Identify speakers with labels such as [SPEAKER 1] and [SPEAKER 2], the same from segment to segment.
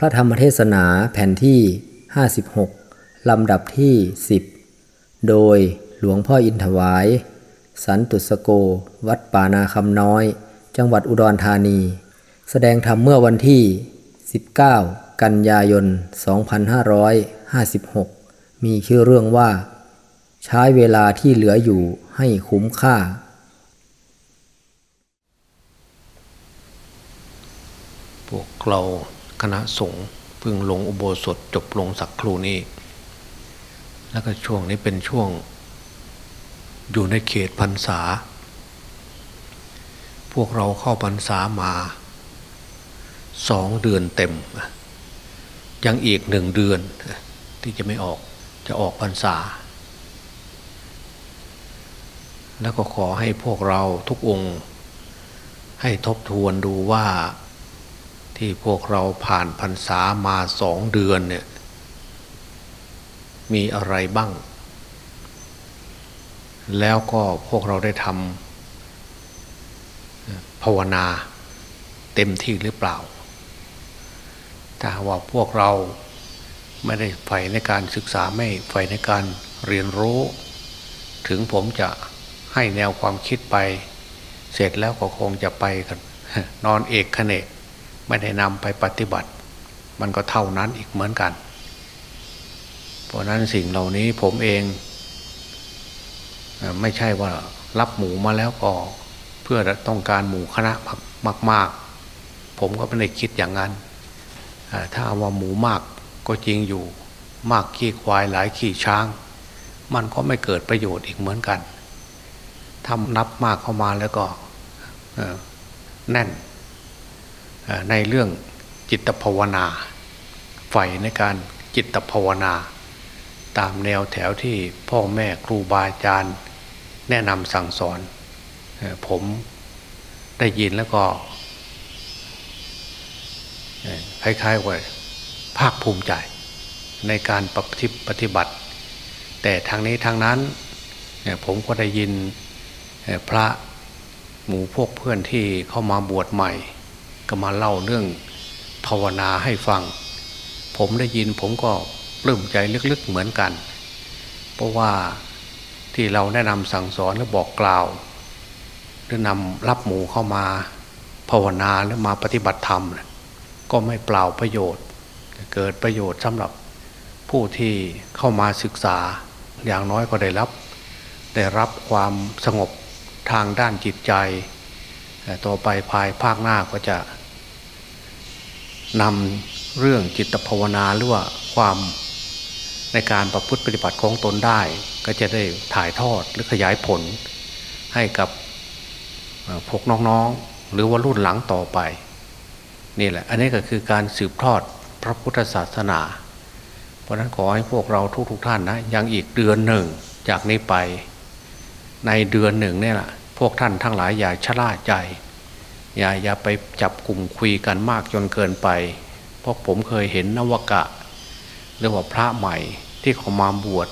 [SPEAKER 1] พระธรรมเทศนาแผ่นที่ 56 ลำดับที่ 10 โดยหลวงพ่ออินถวาย สันตุสโก วัดป่านาคำน้อย จังหวัดอุดรธานี แสดงธรรมเมื่อวันที่ 19 กันยายน 2556 มีชื่อเรื่องว่า ใช้เวลาที่เหลืออยู่ให้คุ้มค่า
[SPEAKER 2] พวกเรา คณะสงฆ์เพิ่งลงอุโบสถจบลงสักครู่นี้ แล้วก็ช่วงนี้เป็นช่วง อยู่ในเขตพรรษา พวกเราเข้าพรรษามาสองเดือนเต็ม ยังอีกหนึ่งเดือนที่จะไม่ออกจะออกพรรษา แล้วก็ขอให้พวกเราทุกองค์ ให้ทบทวนดูว่า ที่พวกเราผ่านพรรษามาสองเดือนเนี่ย มีอะไรบ้าง แล้วก็พวกเราได้ทำภาวนาเต็มที่หรือเปล่า ถ้าว่าพวกเราไม่ได้ใฝ่ในการศึกษาไม่ใฝ่ในการเรียนรู้ ถึงผมจะให้แนวความคิดไป เสร็จแล้วก็คงจะไปกันนอนเอกขเนก ไม่ได้นำไปปฏิบัติ มันก็เท่านั้นอีกเหมือนกัน เพราะนั้นสิ่งเหล่านี้ผมเอง ไม่ใช่ว่ารับหมูมาแล้วก็เพื่อต้องการหมูคณะมาก ๆ ผมก็ไม่ได้คิดอย่างนั้น ถ้าว่าหมูมากก็จริงอยู่มากขี้ควายหลายขี้ช้าง มันก็ไม่เกิดประโยชน์อีกเหมือนกันถ้านับมากเข้ามาแล้วก็แน่น ในเรื่องจิตภาวนาใฝ่ในการจิตภาวนา ตามแนวแถวที่พ่อแม่ครูบาอาจารย์ แนะนำสั่งสอน ผมได้ยินแล้วก็คล้ายๆว่าภาคภูมิใจในการปฏิบัติ แต่ทางนี้ทางนั้นผมก็ได้ยินพระหมู่พวกเพื่อนที่เข้ามาบวชใหม่ ก็มาเล่าเรื่องภาวนาให้ฟัง ผมได้ยินผมก็ปลื้มใจลึกๆเหมือนกัน เพราะว่าที่เราแนะนำสั่งสอนและบอกกล่าวหรือนำรับหมูเข้ามาภาวนาหรือมาปฏิบัติธรรม ก็ไม่เปล่าประโยชน์ เกิดประโยชน์สำหรับผู้ที่เข้ามาศึกษาอย่างน้อยก็ได้รับ ได้รับความสงบทางด้านจิตใจ ต่อไปภายภาคหน้าก็จะ นำเรื่องจิตภาวนาหรือว่าความในการประพฤติปฏิบัติของตนได้ ก็จะได้ถ่ายทอดหรือขยายผลให้กับพวกน้องๆ หรือว่ารุ่นหลังต่อไป นี่แหละ อันนี้ก็คือการสืบทอดพระพุทธศาสนา เพราะนั้นขอให้พวกเราทุกๆทท่านนะยังอีกเดือนหนึ่งจากนี้ไป ในเดือนหนึ่งเนี่ยแหละพวกท่านทั้งหลายอย่าชะล่าใจ อย่าอย่าไปจับกลุ่มคุยกันมากจนเกินไป เพราะผมเคยเห็นนวกะเรียกว่าพระใหม่ที่เขามาบวช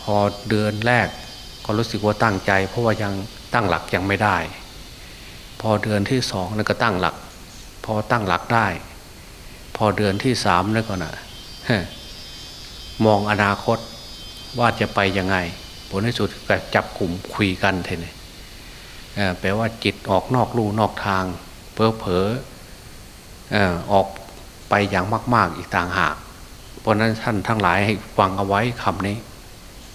[SPEAKER 2] พอเดือนแรกก็รู้สึกว่าตั้งใจ เพราะว่ายังตั้งหลักยังไม่ได้ พอเดือนที่สองนั่นก็ตั้งหลัก พอตั้งหลักได้ พอเดือนที่สามนั่นก็นะมองอนาคตว่าจะไปยังไง ผลที่สุดก็จับกลุ่มคุยกันเท่นี่ แปลว่าจิตออกนอกลู่นอกทาง เพอเผลอออกไปอย่างมาก ๆอีกต่างหาก เพราะนั้นท่านทั้งหลายให้ฟังเอาไว้คำนี้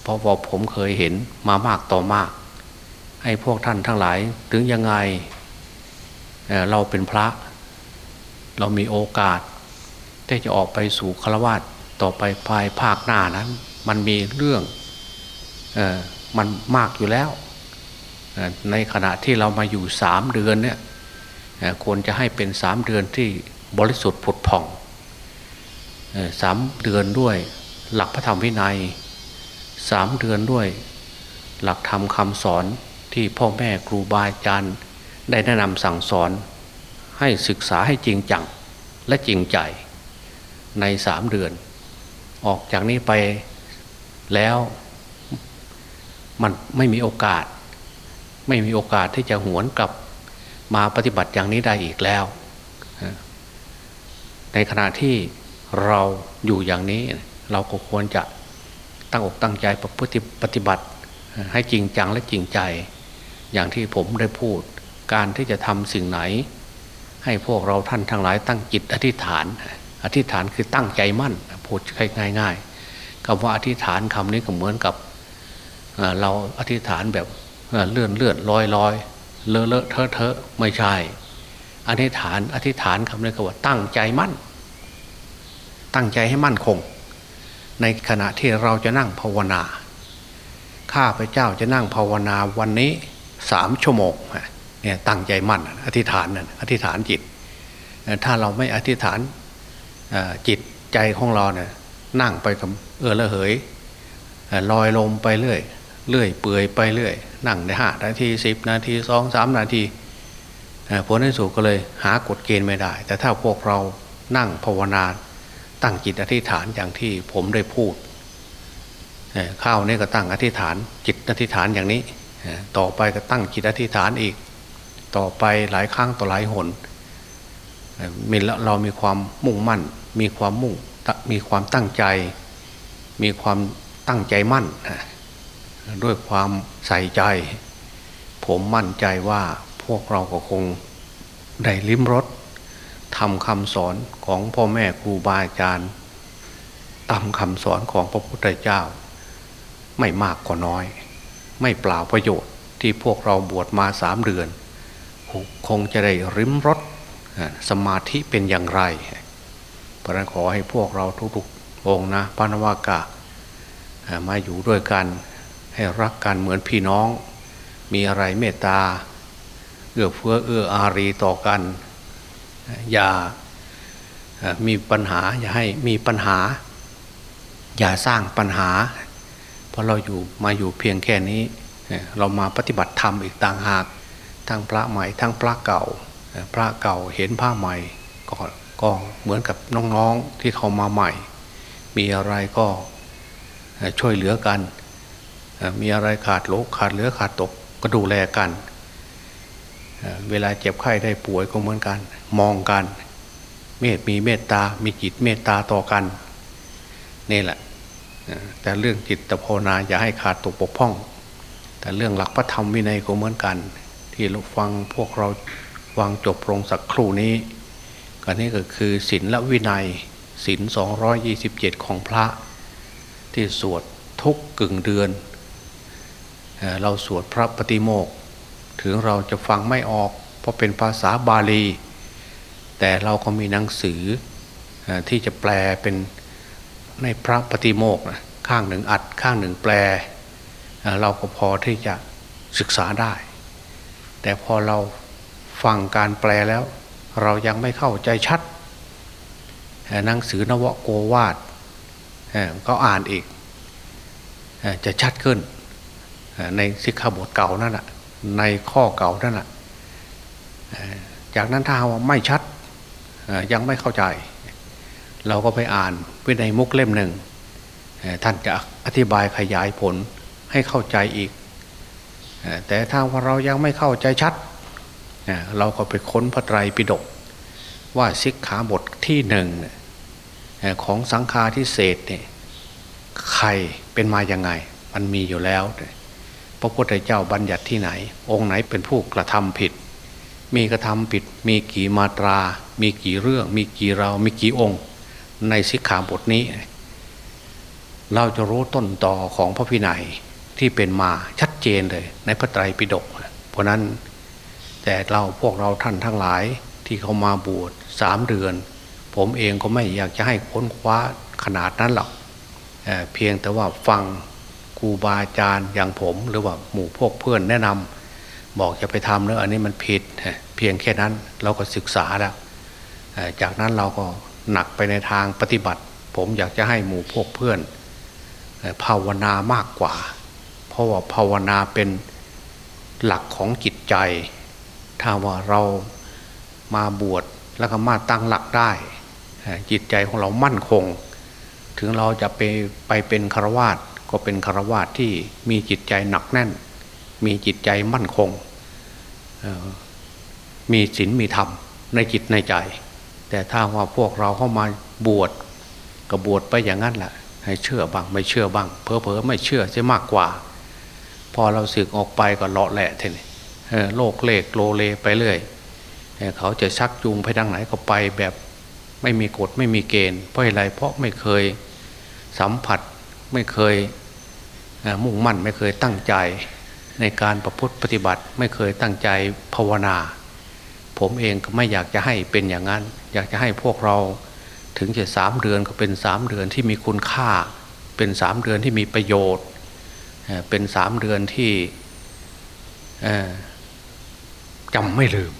[SPEAKER 2] เพราะว่าผมเคยเห็นมามากต่อมาก ให้พวกท่านทั้งหลายถึงยังไงเเราเป็นพระ เรามีโอกาสที่จะออกไปสู่ฆราวาสต่อไปภายภาคหน้านั้น มันมีเรื่องอมันมากอยู่แล้ว ในขณะที่เรามาอยู่สามเดือนเนี่ยควรจะให้เป็นสามเดือนที่บริสุทธิ์ผุดผ่องสามเดือนด้วยหลักพระธรรมวินัยสามเดือนด้วย หลักธรรมคำสอนที่พ่อแม่ครูบาอาจารย์ได้แนะนำสั่งสอน ให้ศึกษาให้จริงจังและจริงใจในสามเดือน ออกจากนี้ไปแล้วมันไม่มีโอกาส ไม่มีโอกาสที่จะหวนกลับมาปฏิบัติอย่างนี้ได้อีกแล้ว ในขณะที่เราอยู่อย่างนี้ เราก็ควรจะตั้งอกตั้งใจประพฤติปฏิบัติให้จริงจังและจริงใจ อย่างที่ผมได้พูด การที่จะทำสิ่งไหน ให้พวกเราท่านทั้งหลายตั้งจิตอธิษฐาน อธิษฐานคือตั้งใจมั่นพูดง่ายๆคำว่าอธิษฐานคำนี้ก็เหมือนกับเราอธิษฐานแบบ เลื่อนเลื่อนลอยลอยเลอะเลอะเทอะเทอะไม่ใช่อธิษฐานอธิษฐานคำนี้ก็ว่าตั้งใจมั่น ตั้งใจให้มั่นคง ในขณะที่เราจะนั่งภาวนาข้าพเจ้าจะนั่งภาวนาวันนี้สามชั่วโมงเนี่ยตั้งใจมั่น อธิษฐานนั่นอธิษฐานจิต ถ้าเราไม่อธิษฐานจิตใจของเราเนี่ยนั่งไปกับเออละเหยลอยลมไปเรื่อย เรื่อยเปื่อยไปเรื่อย นั่งได้ห้านาทีสิบนาทีสองสามนาทีผลในสุดก็เลยหากฎเกณฑ์ไม่ได้ แต่ถ้าพวกเรานั่งภาวนาตั้งจิตอธิษฐานอย่างที่ผมได้พูดข้าวนี่ก็ตั้งอธิษฐาน จิตอธิษฐานอย่างนี้ต่อไปก็ตั้งจิตอธิษฐานอีก ต่อไปหลายครั้งต่อหลายหนมีเรามีความมุ่งมั่น มีความมุ่งมีความตั้งใจ มีความตั้งใจมั่น ด้วยความใส่ใจ ผมมั่นใจว่าพวกเราก็คงได้ลิ้มรสทำคำสอนของพ่อแม่ครูบาอาจารย์ตามคำสอนของพระพุทธเจ้า ไม่มากก็น้อย ไม่เปล่าประโยชน์ที่พวกเราบวชมาสามเดือน คงจะได้ริมรสสมาธิเป็นอย่างไร เพราะนั้นขอให้พวกเราทุกๆองนะพระนวากะมาอยู่ด้วยกัน ให้รักกันเหมือนพี่น้อง มีอะไรเมตตาเอื้อเฟื้อเอื้ออารีต่อกัน อย่ามีปัญหา อย่าให้มีปัญหา อย่าสร้างปัญหา เพราะเราอยู่มาอยู่เพียงแค่นี้ เรามาปฏิบัติธรรมอีกต่างหาก ทั้งพระใหม่ทั้งพระเก่า พระเก่าเห็นผ้าใหม่ก็ก็เหมือนกับน้องๆที่เขามาใหม่ มีอะไรก็ช่วยเหลือกัน มีอะไรขาดโลขาดเหลือขาดตกก็ดูแลกัน เวลาเจ็บไข้ได้ป่วยก็เหมือนกัน มองกัน เมตมีเมตตา มีจิตเมตตาต่อกันนี่แหละ แต่เรื่องจิตภาวนาอย่าให้ขาดตกปกพ่อง แต่เรื่องหลักพระธรรมวินัยก็เหมือนกัน ที่เราฟังพวกเราฟังจบลงสักครู่นี้ก็นี่ก็คือศีลและวินัยศีล227ของพระที่สวดทุกกึ่งเดือน เราสวดพระปฏิโมกถึงเราจะฟังไม่ออก เพราะเป็นภาษาบาลี แต่เราก็มีหนังสือที่จะแปลเป็นในพระปฏิโมกข้างหนึ่งอัดข้างหนึ่งแปล เราก็พอที่จะศึกษาได้ แต่พอเราฟังการแปลแล้ว เรายังไม่เข้าใจชัดหนังสือนวโกวาดก็อ่านอีกจะชัดขึ้น ในสิกขาบทเก่านั่นแหะในข้อเก่านั่นแหละจากนั้นถ้าว่าไม่ชัดยังไม่เข้าใจ เราก็ไปอ่านวินัยมุกเล่มหนึ่งท่านจะอธิบายขยายผลให้เข้าใจอีก แต่ถ้าว่าเรายังไม่เข้าใจชัด เราก็ไปค้นพระไตรปิฎกว่าสิกขาบทที่หนึ่งของสังฆาทิเศษเนี่ยใครเป็นมาอย่างไง มันมีอยู่แล้ว พระพุทธเจ้าบัญญัติที่ไหน องค์ไหนเป็นผู้กระทำผิด มีกระทำผิด มีกี่มาตรา มีกี่เรื่อง มีกี่เรา มีกี่องค์ ในสิกขาบทนี้ เราจะรู้ต้นต่อของพระพินัยที่เป็นมาชัดเจนเลย ในพระไตรปิฎกเพราะนั้นแต่เราพวกเราท่านทั้งหลายที่เขามาบวชสามเดือน ผมเองก็ไม่อยากจะให้ค้นคว้าขนาดนั้นหรอกเเพียงแต่ว่าฟัง รูบาอาจารย์อย่างผมหรือว่าหมู่พวกเพื่อนแนะนำบอกจะไปทำเนอะอันนี้มันผิดเพียงแค่นั้นเราก็ศึกษาแล้วจากนั้นเราก็หนักไปในทางปฏิบัติ ผมอยากจะให้หมู่พวกเพื่อนภาวนามากกว่า เพราะว่าภาวนาเป็นหลักของจิตใจ ถ้าว่าเรามาบวชแล้วก็มาตั้งหลักได้จิตใจของเรามั่นคง ถึงเราจะไปไปเป็นฆราวาส ก็เป็นคารวะที่มีจิตใจหนักแน่น มีจิตใจมั่นคง มีศีลมีธรรมในจิตในใจ แต่ถ้าว่าพวกเราเข้ามาบวชก็บวชไปอย่างนั้นแหละให้เชื่อบ้างไม่เชื่อบ้างเพอเพอไม่เชื่อจะมากกว่า พอเราสึกออกไปก็เลาะแหละทีนี้โลกเลกโลเลไปเรื่อยเขาจะชักจูงไปทางไหนก็ไปแบบไม่มีกฎไม่มีเกณฑ์เพราะอะไรเพราะไม่เคยสัมผัสไม่เคย มุ่งมั่นไม่เคยตั้งใจ ในการประพฤติปฏิบัติไม่เคยตั้งใจภาวนา ผมเองก็ไม่อยากจะให้เป็นอย่างนั้น อยากจะให้พวกเราถึงจะสามเดือนก็เป็นสามเดือนที่มีคุณค่า เป็นสามเดือนที่มีประโยชน์ เป็นสามเดือนที่จำไม่ลืม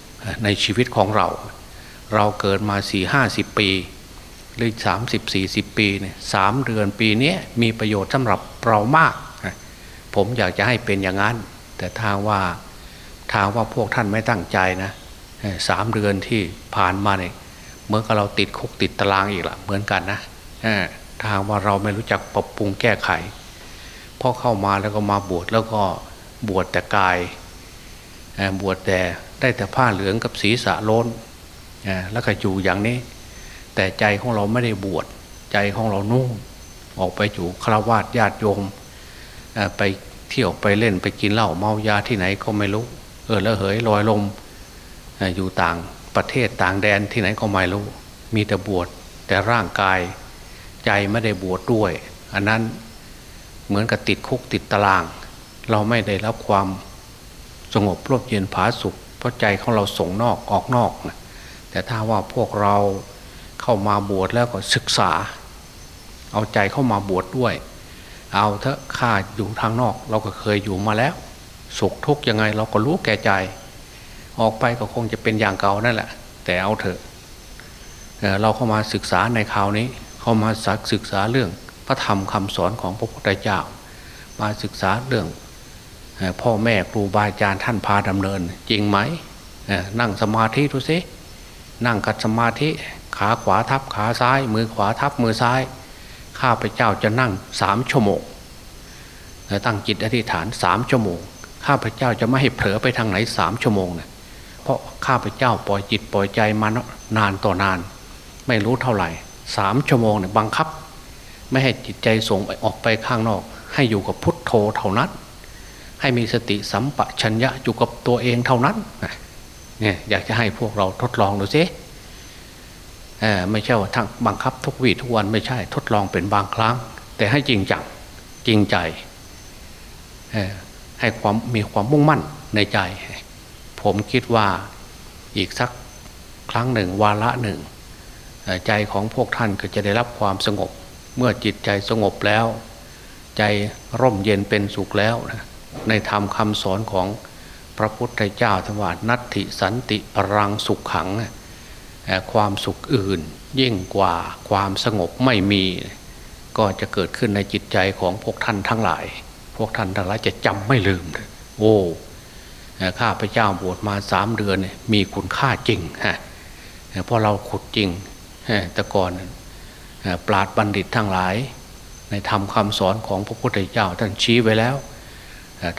[SPEAKER 2] ในชีวิตของเรา เราเกิดมาสี่ห้าสิบปีหรือสามสิบสี่สิบปีเนี่ยสามเดือนปีนี้มีประโยชน์สำหรับเรามาก ผมอยากจะให้เป็นอย่างนั้น แต่ทางว่าทางว่าพวกท่านไม่ตั้งใจนะสามเดือนที่ผ่านมาเนี่ยเหมือนกับเราติดคุกติดตารางอีกละเหมือนกันนะทางว่าเราไม่รู้จักปรับปรุงแก้ไขพอเข้ามาแล้วก็มาบวชแล้วก็บวชแต่กายบวชแต่ได้แต่ผ้าเหลืองกับศีรษะโล้นแล้วก็อยู่อย่างนี้ แต่ใจของเราไม่ได้บวชใจของเรานุ่งออกไปอยู่คราวาสญาติโยม ไปเที่ยวไปเล่นไปกินเหล้าเมายาที่ไหนก็ไม่รู้ เออแล้วเหยลอยลมอยู่ต่างประเทศต่างแดนที่ไหนก็ไม่รู้ มีแต่บวชแต่ร่างกายใจไม่ได้บวชดด้วย อันนั้นเหมือนกับติดคุกติดตาราง เราไม่ได้รับความสงบร่มเย็นผาสุขเพราะใจของเราส่งนอกออกนอกนะแต่ถ้าว่าพวกเราเข้ามาบวชแล้วก็ศึกษา เอาใจเข้ามาบวชดด้วย เอาเถอะข้าอยู่ทางนอก เราก็เคยอยู่มาแล้ว สุขทุกข์ยังไงเราก็รู้แก่ใจ ออกไปก็คงจะเป็นอย่างเก่านั่นแหละ แต่เอาเถอะเราเข้ามาศึกษาในคราวนี้ เข้ามาศึกษาเรื่องพระธรรมคำสอนของพระพุทธเจ้า มาศึกษาเรื่องพ่อแม่ครูบาอาจารย์ท่านพาดำเนิน จริงไหมนั่งสมาธิดูสินั่งกัดสมาธิขาขวาทับขาซ้าย มือขวาทับมือซ้าย ข้าพเจ้าจะนั่งสามชั่วโมงตั้งจิตอธิษฐานสามชั่วโมง ข้าพเจ้าจะไม่ให้เผลอไปทางไหนสามชั่วโมงเนี่ยเพราะข้าพเจ้าปล่อยจิตปล่อยใจมานานต่อนาน ไม่รู้เท่าไหร่สามชั่วโมงเนี่ยบังคับ ไม่ให้จิตใจส่งออกไปข้างนอก ให้อยู่กับพุทโธเท่านั้น ให้มีสติสัมปชัญญะอยู่กับตัวเองเท่านั้นเนี่ยอยากจะให้พวกเราทดลองดูสิ ไม่ใช่ว่าทั้งบังคับทุกวีทุกวันไม่ใช่ทดลองเป็นบางครั้ง แต่ให้จริงจังจริงใจให้ความมีความมุ่งมั่นในใจ ผมคิดว่าอีกสักครั้งหนึ่งวาระหนึ่ง ใจของพวกท่านก็จะได้รับความสงบ เมื่อจิตใจสงบแล้ว ใจร่มเย็นเป็นสุขแล้วนะในธรรมคำสอนของพระพุทธเจ้าทว่านัตถิสันติปรังสุขขัง ความสุขอื่น ยิ่งกว่าความสงบไม่มี ก็จะเกิดขึ้นในจิตใจของพวกท่านทั้งหลาย พวกท่านทั้งหลายจะจำไม่ลืมโอ้ข้าพเจ้าบวชมาสามเดือนมีคุณค่าจริงฮะเพราะเราขุดจริงแต่ก่อนปราดบัณฑิตทั้งหลาย ในธรรมคำสอนของพระพุทธเจ้าท่านชี้ไว้แล้ว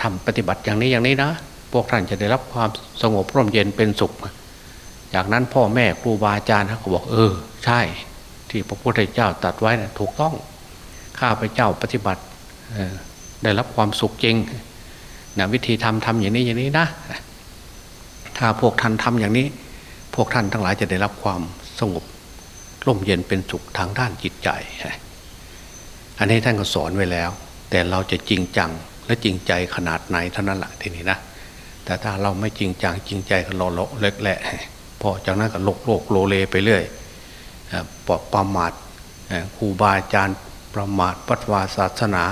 [SPEAKER 2] ทำปฏิบัติอย่างนี้อย่างนี้นะ พวกท่านจะได้รับความสงบร่มเย็นเป็นสุข จากนั้นพ่อแม่ครูบาอาจารย์เขาบอกเออ ใช่ ที่พระพุทธเจ้าตัดไว้นะถูกต้องข้าพเจ้าปฏิบัติได้รับความสุขจริงนะวิธีทำทำอย่างนี้อย่างนี้นะ ถ้าพวกท่านทำอย่างนี้ พวกท่านทั้งหลายจะได้รับความสงบร่มเย็นเป็นสุขทางด้านจิตใจ อันนี้ท่านก็สอนไว้แล้ว แต่เราจะจริงจังและจริงใจขนาดไหนเท่านั้นแหละทีนี้นะ แต่ถ้าเราไม่จริงจังจริงใจก็โลโลเล็กแหละ พอจากนั้นก็โลกโลกโลเลไปเรื่อยปอประมาทครูบาอาจารย์ประมาทปัตวาศาสนา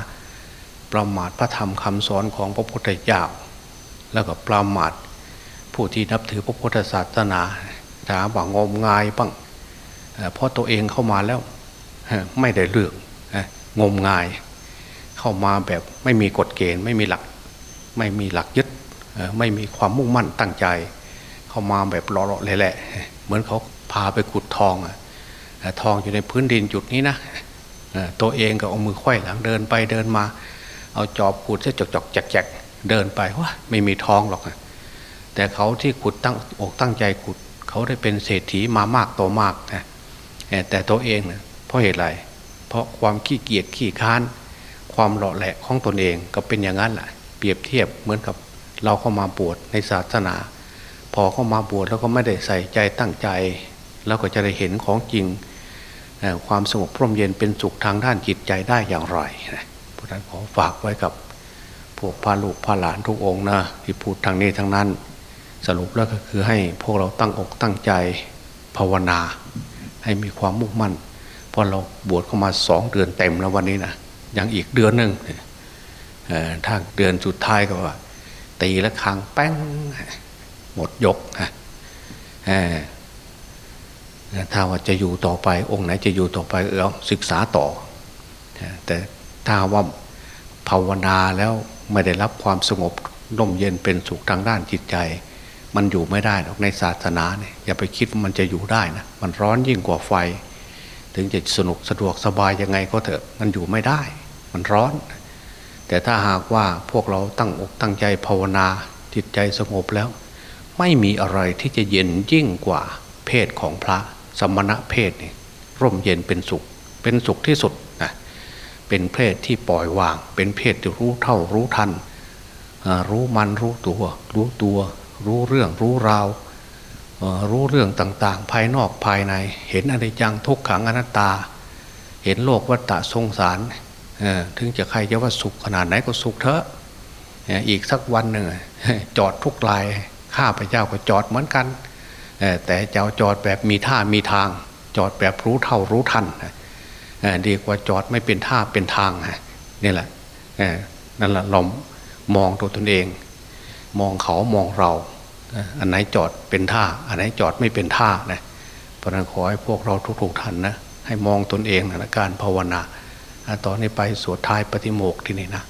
[SPEAKER 2] ประมาทพระธรรมคำสอนของพระพุทธเจ้า แล้วก็ประมาทผู้ที่นับถือพระพุทธศาสนาถามว่างมงายบ้างเพราะตัวเองเข้ามาแล้วไม่ได้เรื่องงมงาย เข้ามาแบบไม่มีกฎเกณฑ์ ไม่มีหลัก ไม่มีหลักยึดไม่มีความมุ่งมั่นตั้งใจ เข้ามาแบบหล่อๆเลยแหละเหมือนเขาพาไปขุดทองทองอยู่ในพื้นดินจุดนี้นะตัวเองก็เอามือควยหลังเดินไปเดินมา เอาจอบขุดเส้จอกๆแจกๆเดินไปว่าไม่มีทองหรอกแต่เขาที่ขุดตั้งอกตั้งใจขุด เขาได้เป็นเศรษฐีมามากต่อมากนะแต่ตัวเองนะเพราะเหตุไร เพราะความขี้เกียจขี้ค้าน ความหล่อแหละของตนเองก็เป็นอย่างนั้นแหละเปรียบเทียบเหมือนกับเราเข้ามาบวชในศาสนา พอเข้ามาบวชแล้วก็ไม่ได้ใส่ใจตั้งใจ แล้วก็จะได้เห็นของจริงความสงบพร่มเย็นเป็นสุขทางด้านจิตใจได้อย่างไรนะเพราะนั้นขอฝากไว้กับพวกพาลูกพาหลานทุกองนะที่พูดทางนี้ทางนั้น สรุปแล้วก็คือให้พวกเราตั้งอกตั้งใจภาวนา ให้มีความมุ่งมั่นพอเราบวชเข้ามาสองเดือนเต็มแล้ววันนี้นะยังอีกเดือนหนึ่งถ้าเดือนสุดท้ายก็ว่าตีละครั้งแป้ง หมดยกฮะถ้าว่าจะอยู่ต่อไป องค์ไหนจะอยู่ต่อไปเออศึกษาต่อ แต่ถ้าว่าภาวนาแล้วไม่ได้รับความสงบร่มเย็นเป็นสุขทางด้านจิตใจ มันอยู่ไม่ได้หรอกในศาสนาเนี่ยอย่าไปคิดว่ามันจะอยู่ได้นะมันร้อนยิ่งกว่าไฟ ถึงจะสนุกสะดวกสบายยังไงก็เถอะมันอยู่ไม่ได้ มันร้อน แต่ถ้าหากว่าพวกเราตั้งอกตั้งใจภาวนาจิตใจสงบแล้ว ไม่มีอะไรที่จะเย็นยิ่งกว่าเพศของพระสมณะเพศนี่ร่มเย็นเป็นสุข เป็นสุขที่สุดนะเป็นเพศที่ปล่อยวาง เป็นเพศที่รู้เท่ารู้ทัน รู้มันรู้ตัว รู้ตัว รู้เรื่องรู้ราวรู้เรื่องต่างๆ ภายนอกภายใน เห็นอะไรจังทุกขังอนัตตา เห็นโลกวัฏฏะสงสารถึงจะใครจะว่าสุขขนาดไหนก็สุขเถอะอีกสักวันหนึ่งจอดทุกลาย ข้าพเจ้าก็จอดเหมือนกัน แต่เจ้าจอดแบบมีท่ามีทาง จอดแบบรู้เท่ารู้ทันดีกว่าจอดไม่เป็นท่าเป็นทางนี่แหละนั่นแหละเรามองตัวตนเอง มองเขามองเราอันไหนจอดเป็นท่า อันไหนจอดไม่เป็นท่านะเพราะนั้นขอให้พวกเราทุกๆท่านนะให้มองตนเองนะการภาวนาตอนนี้ไปสวดท้ายปฏิโมกที่นี่นะ